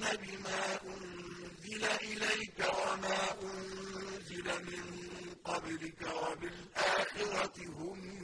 يُؤْمِنُونَ بِمَا أُنزِلَ إِلَيْكَ وَمَا أُنزِلَ مِن قَبْلِكَ وَبِالْآخِرَةِ هُمْ